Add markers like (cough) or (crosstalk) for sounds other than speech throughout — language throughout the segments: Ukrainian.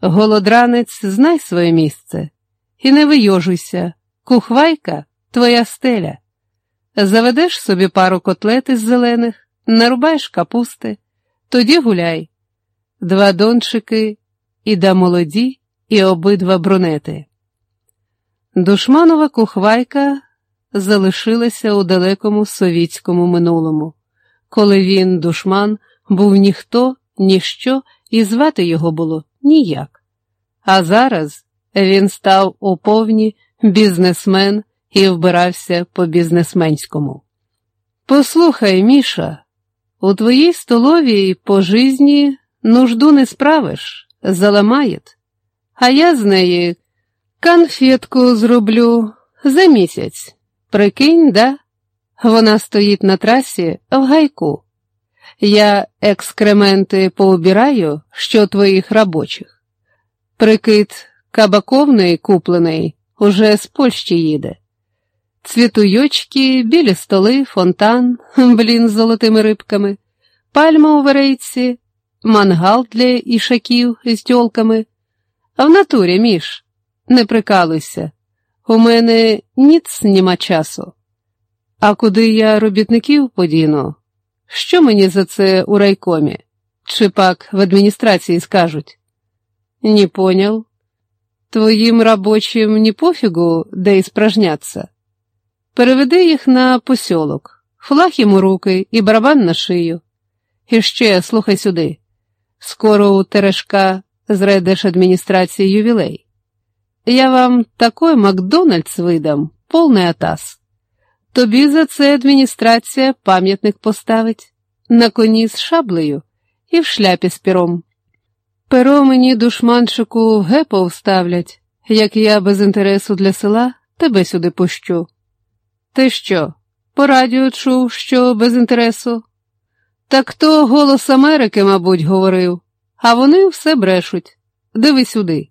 Голодранець, знай своє місце і не вийожуйся, кухвайка твоя стеля. Заведеш собі пару котлет із зелених, нарубаєш капусти, тоді гуляй. Два дончики і да молоді, і обидва брунети. Душманова кухвайка залишилася у далекому совітському минулому, коли він, душман, був ніхто, ніщо, і звати його було ніяк. А зараз він став у повні бізнесмен і вбирався по бізнесменському. Послухай, Міша, у твоїй столовій по житті нужду не справиш, заламаєт, а я з неї конфетку зроблю за місяць. Прикинь, да? Вона стоїть на трасі в гайку. Я екскременти поубираю, що твоїх робочих. Прикид кабаковний куплений уже з Польщі їде. Цвітуйочки, білі столи, фонтан, (laughs) блін з золотими рибками, пальма у варейці, мангал для ішаків з тьолками. А в натурі, міш, не прикалуйся. У мене ніц нема часу. А куди я робітників подіну? Що мені за це у райкомі? Чи пак в адміністрації скажуть? Не понял. Твоїм робочим не пофігу, де і спражняться. Переведи їх на посьолок, флаг їм у руки і барабан на шию. І ще слухай сюди. Скоро у Терешка з райдержадміністрації ювілей. Я вам такой Макдональдс видам, повний атас. Тобі за це адміністрація пам'ятник поставить на коні з шаблею і в шляпі з пером. Перо мені душманчику гепо вставлять, як я без інтересу для села тебе сюди пущу. Ти що, по радіо чув, що без інтересу? Так то голос Америки, мабуть, говорив, а вони все брешуть. Диви сюди.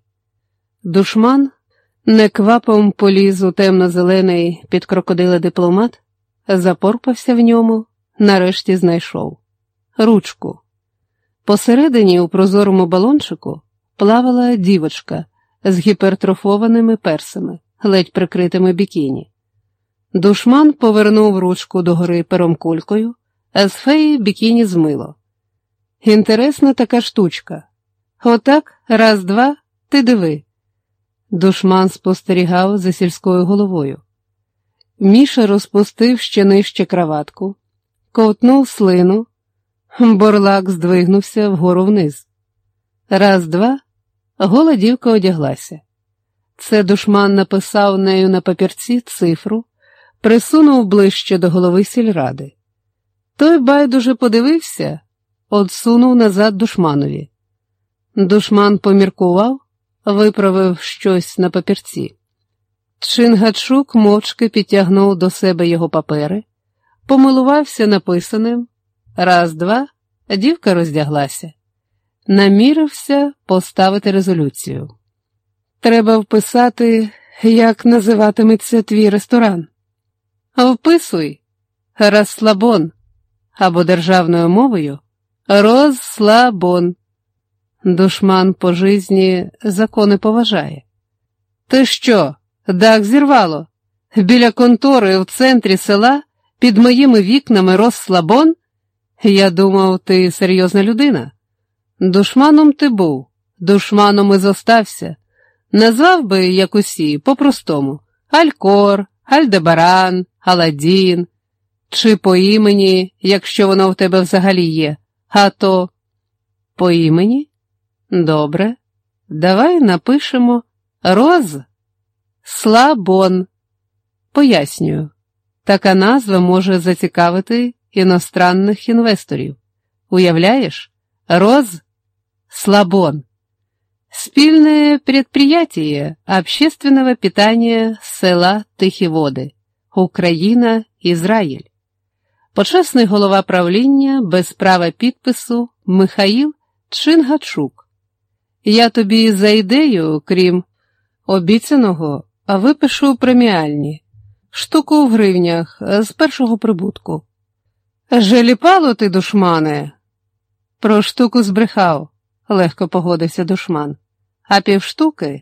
Душман неквапом поліз у темно-зелений під крокодила дипломат, запорпався в ньому, нарешті знайшов ручку. Посередині у прозорому балончику плавала дівочка з гіпертрофованими персами, ледь прикритими бікіні. Душман повернув ручку догори пером кулькою, а з феї бікіні змило. Інтересна така штучка. Отак, раз, два, ти диви. Душман спостерігав за сільською головою. Міша розпустив ще нижче краватку, ковтнув слину, борлак здвигнувся вгору вниз. Раз, два, гола дівка одяглася. Це душман написав нею на папірці цифру, присунув ближче до голови сільради. Той байдуже подивився, одсунув назад душманові. Душман поміркував виправив щось на папірці. Чингачук мовчки підтягнув до себе його папери, помилувався написаним. Раз, два, дівка роздяглася, намірився поставити резолюцію. Треба вписати, як називатиметься твій ресторан. Вписуй розслабон або державною мовою розслабон. Душман по житті закони поважає. Ти що, дах зірвало? Біля контори в центрі села під моїми вікнами розслабон? Я думав, ти серйозна людина. Душманом ти був, душманом і зостався. Назвав би, як усі, по-простому Алькор, Альдебаран, Аладдін, чи по імені, якщо воно в тебе взагалі є, а то по імені? Добре, давай напишемо роз слабон. Пояснюю, така назва може зацікавити іностранних інвесторів. Уявляєш? Роз слабон. Спільне предприятие общественного питания села Тихі Води, Україна, Ізраїль. Почесний голова правління без права підпису Михаїл Чингачук. Я тобі за ідею, крім обіцяного, випишу преміальні, штуку в гривнях з першого прибутку. Желіпало ти, душмане? Про штуку збрехав, легко погодився душман. а півштуки